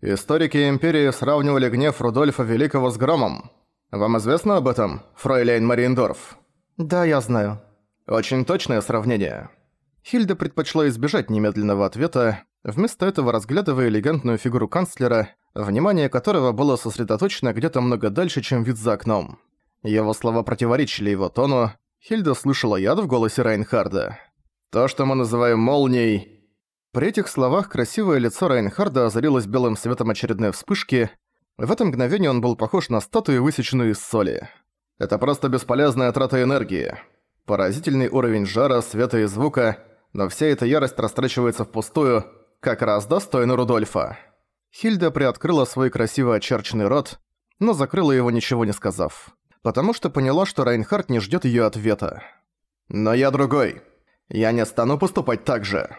Историки Империи сравнивали гнев Рудольфа Великого с громом. Вам известно об этом, фройлейн Мариендорф? Да, я знаю. Очень точное сравнение. Хильда предпочла избежать немедленного ответа, вместо этого разглядывая элегантную фигуру канцлера, внимание которого было сосредоточено где-то много дальше, чем вид за окном. Его слова противоречили его тону, Хильда слышала яд в голосе Райнхарда. «То, что мы называем молнией...» При этих словах красивое лицо Райнхарда озарилось белым светом очередной вспышки. В это мгновение он был похож на статую, высеченную из соли. «Это просто бесполезная трата энергии. Поразительный уровень жара, света и звука, но вся эта ярость растрачивается впустую, как раз достойно Рудольфа. Хильда приоткрыла свой красиво очерченный рот, но закрыла его ничего не сказав, потому что поняла, что Райнхард не ждет ее ответа. «Но я другой. Я не стану поступать так же».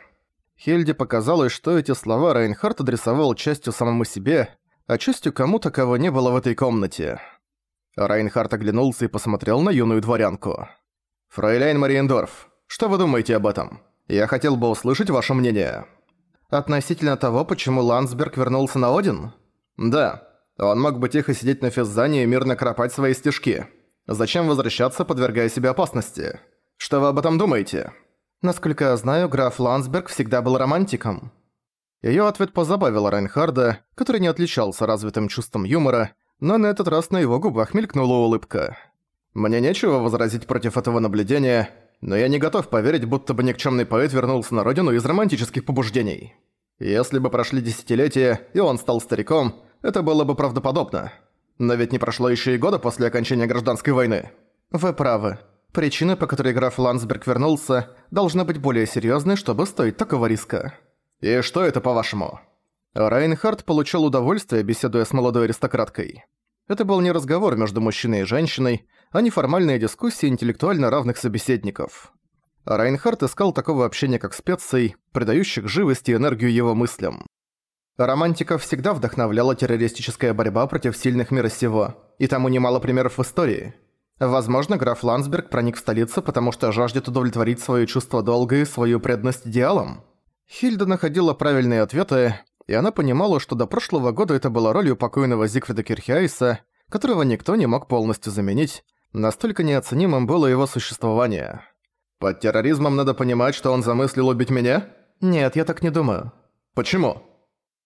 Хильде показалось, что эти слова Райнхард адресовал частью самому себе, а частью кому-то, кого не было в этой комнате. Райнхард оглянулся и посмотрел на юную дворянку. «Фрейляйн Мариендорф, что вы думаете об этом? Я хотел бы услышать ваше мнение». «Относительно того, почему Ландсберг вернулся на Один?» «Да. Он мог бы тихо сидеть на физзане и мирно кропать свои стежки. Зачем возвращаться, подвергая себе опасности? Что вы об этом думаете?» «Насколько я знаю, граф Ландсберг всегда был романтиком». Её ответ позабавил Райнхарда, который не отличался развитым чувством юмора, но на этот раз на его губах мелькнула улыбка. Мне нечего возразить против этого наблюдения, но я не готов поверить, будто бы никчемный поэт вернулся на родину из романтических побуждений. Если бы прошли десятилетия, и он стал стариком, это было бы правдоподобно. Но ведь не прошло еще и года после окончания гражданской войны. Вы правы. Причина, по которой граф Ландсберг вернулся, должна быть более серьезной, чтобы стоить такого риска. И что это, по-вашему? Райнхард получил удовольствие, беседуя с молодой аристократкой. Это был не разговор между мужчиной и женщиной, а не формальная дискуссия интеллектуально равных собеседников. Райнхард искал такого общения как специй, придающих живости и энергию его мыслям. Романтиков всегда вдохновляла террористическая борьба против сильных мира сего, и тому немало примеров в истории. Возможно, граф Ландсберг проник в столицу, потому что жаждет удовлетворить свое чувство долга и свою преданность идеалам. Хильда находила правильные ответы, и она понимала, что до прошлого года это была ролью покойного Зигфрида Кирхиайса, которого никто не мог полностью заменить, настолько неоценимым было его существование. «Под терроризмом надо понимать, что он замыслил убить меня?» «Нет, я так не думаю». «Почему?»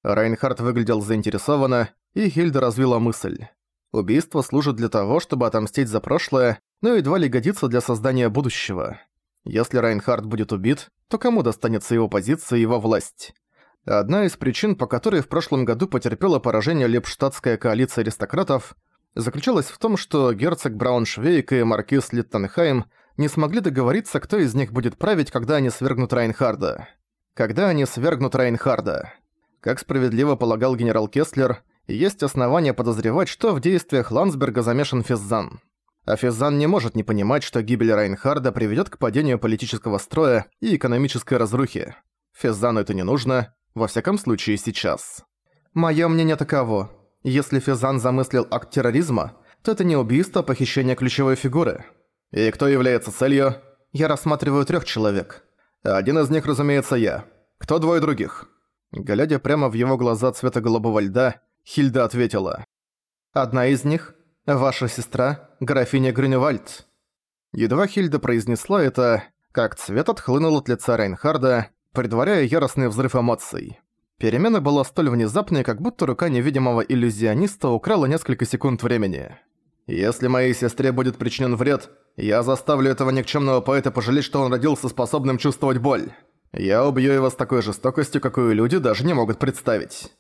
Райнхард выглядел заинтересованно, и Хильда развила мысль. Убийство служит для того, чтобы отомстить за прошлое, но едва ли годится для создания будущего. Если Райнхард будет убит, то кому достанется его позиция и его власть? Одна из причин, по которой в прошлом году потерпела поражение Лепштадтская коалиция аристократов, заключалась в том, что герцог Брауншвейк и маркиз Литтенхайм не смогли договориться, кто из них будет править, когда они свергнут Райнхарда. Когда они свергнут Райнхарда. Как справедливо полагал генерал Кесслер, есть основания подозревать, что в действиях Ландсберга замешан Физзан. А Физзан не может не понимать, что гибель Райнхарда приведет к падению политического строя и экономической разрухи. Физзану это не нужно, во всяком случае, сейчас. Моё мнение таково. Если Физан замыслил акт терроризма, то это не убийство, а похищение ключевой фигуры. И кто является целью? Я рассматриваю трёх человек. Один из них, разумеется, я. Кто двое других? Глядя прямо в его глаза цвета голубого льда, Хильда ответила. «Одна из них – ваша сестра, графиня Грюневальд». Едва Хильда произнесла это, как цвет отхлынул от лица Рейнхарда, предваряя яростный взрыв эмоций. Перемена была столь внезапной, как будто рука невидимого иллюзиониста украла несколько секунд времени. «Если моей сестре будет причинен вред, я заставлю этого никчемного поэта пожалеть, что он родился способным чувствовать боль. Я убью его с такой жестокостью, какую люди даже не могут представить».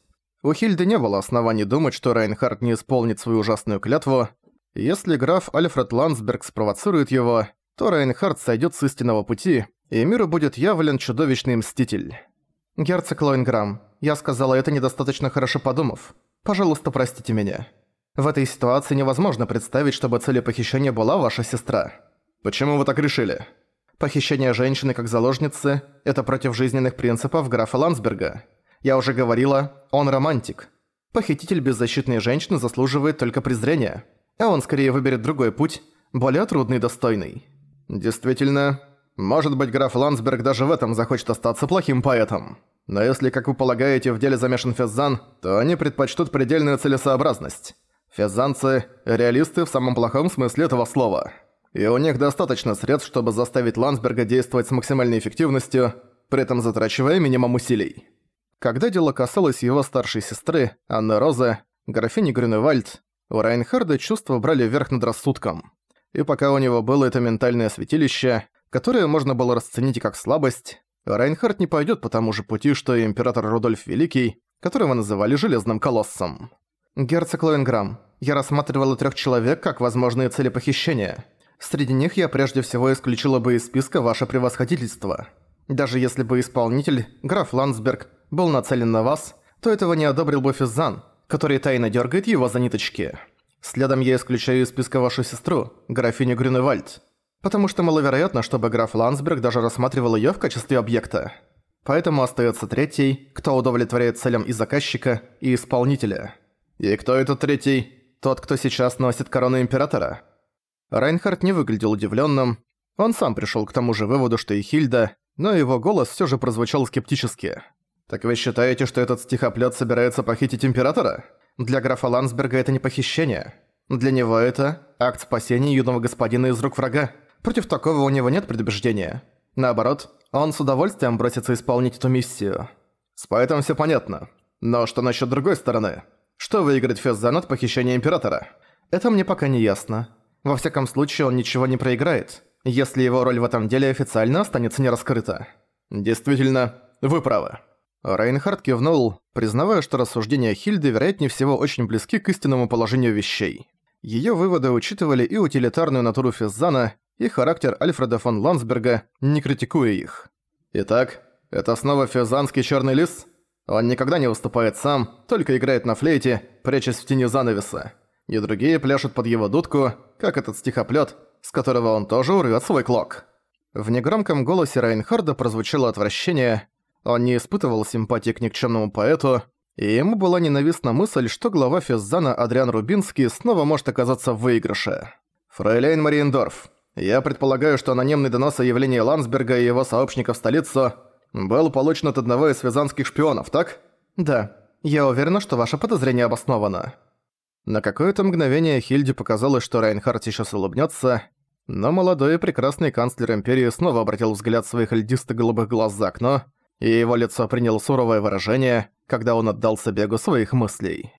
У Хильды не было оснований думать, что Райнхард не исполнит свою ужасную клятву. Если граф Альфред Ландсберг спровоцирует его, то Райнхард сойдет с истинного пути, и миру будет явлен чудовищный мститель. «Герцог Лоинграм, я сказала это недостаточно хорошо подумав. Пожалуйста, простите меня. В этой ситуации невозможно представить, чтобы целью похищения была ваша сестра». «Почему вы так решили?» «Похищение женщины как заложницы – это против жизненных принципов графа Ландсберга. Я уже говорила, он романтик. Похититель беззащитной женщины заслуживает только презрения, а он скорее выберет другой путь, более трудный и достойный». «Действительно, может быть, граф Ландсберг даже в этом захочет остаться плохим поэтом. Но если, как вы полагаете, в деле замешан Феззан, то они предпочтут предельную целесообразность. Феззанцы – реалисты в самом плохом смысле этого слова. И у них достаточно средств, чтобы заставить Ландсберга действовать с максимальной эффективностью, при этом затрачивая минимум усилий. Когда дело касалось его старшей сестры, Анны Розы, графини Грюневальд, у Райнхарда чувства брали верх над рассудком. И пока у него было это ментальное святилище, которое можно было расценить как слабость, Райнхард не пойдет по тому же пути, что и император Рудольф Великий, которого называли Железным Колоссом. «Герцог Лоенграм, я рассматривала трех человек как возможные цели похищения. Среди них я прежде всего исключила бы из списка ваше превосходительство. Даже если бы исполнитель, граф Ландсберг, был нацелен на вас, то этого не одобрил бы Физзан, который тайно дергает его за ниточки. Следом я исключаю из списка вашу сестру, графиню Грюневальд, потому что маловероятно, чтобы граф Ландсберг даже рассматривал ее в качестве объекта. Поэтому остается третий, кто удовлетворяет целям и заказчика, и исполнителя. «И кто этот третий? Тот, кто сейчас носит корону Императора?» Райнхард не выглядел удивленным. Он сам пришел к тому же выводу, что и Хильда, но его голос все же прозвучал скептически. «Так вы считаете, что этот стихоплёт собирается похитить Императора? Для графа Ландсберга это не похищение. Для него это акт спасения юного господина из рук врага. Против такого у него нет предубеждения. Наоборот, он с удовольствием бросится исполнить эту миссию. С поэтом все понятно. Но что насчет другой стороны? Что выиграет Феззан от похищения Императора? Это мне пока не ясно. Во всяком случае, он ничего не проиграет, если его роль в этом деле официально останется не раскрыта. Действительно, вы правы. Рейнхард кивнул, признавая, что рассуждения Хильды вероятнее всего очень близки к истинному положению вещей. Её выводы учитывали и утилитарную натуру Физзана, и характер Альфреда фон Ландсберга, не критикуя их. Итак, это снова физанский чёрный лис? Он никогда не выступает сам, только играет на флейте, прячась в тени занавеса. И другие пляшут под его дудку, как этот стихоплёт, с которого он тоже урвёт свой клок. В негромком голосе Райнхарда прозвучало отвращение. Он не испытывал симпатии к никчемному поэту, и ему была ненавистна мысль, что глава Физзана Адриан Рубинский снова может оказаться в выигрыше. «Фрейлейн Мариендорф, я предполагаю, что анонимный донос о явлении Ландсберга и его сообщников в столицу был получен от одного из связанских шпионов, так?» «Да. Я уверена, что ваше подозрение обосновано». На какое-то мгновение Хильде показалось, что Райнхард сейчас улыбнется, но молодой и прекрасный канцлер Империи снова обратил взгляд своих льдисто-голубых глаз за окно, и его лицо приняло суровое выражение, когда он отдался бегу своих мыслей.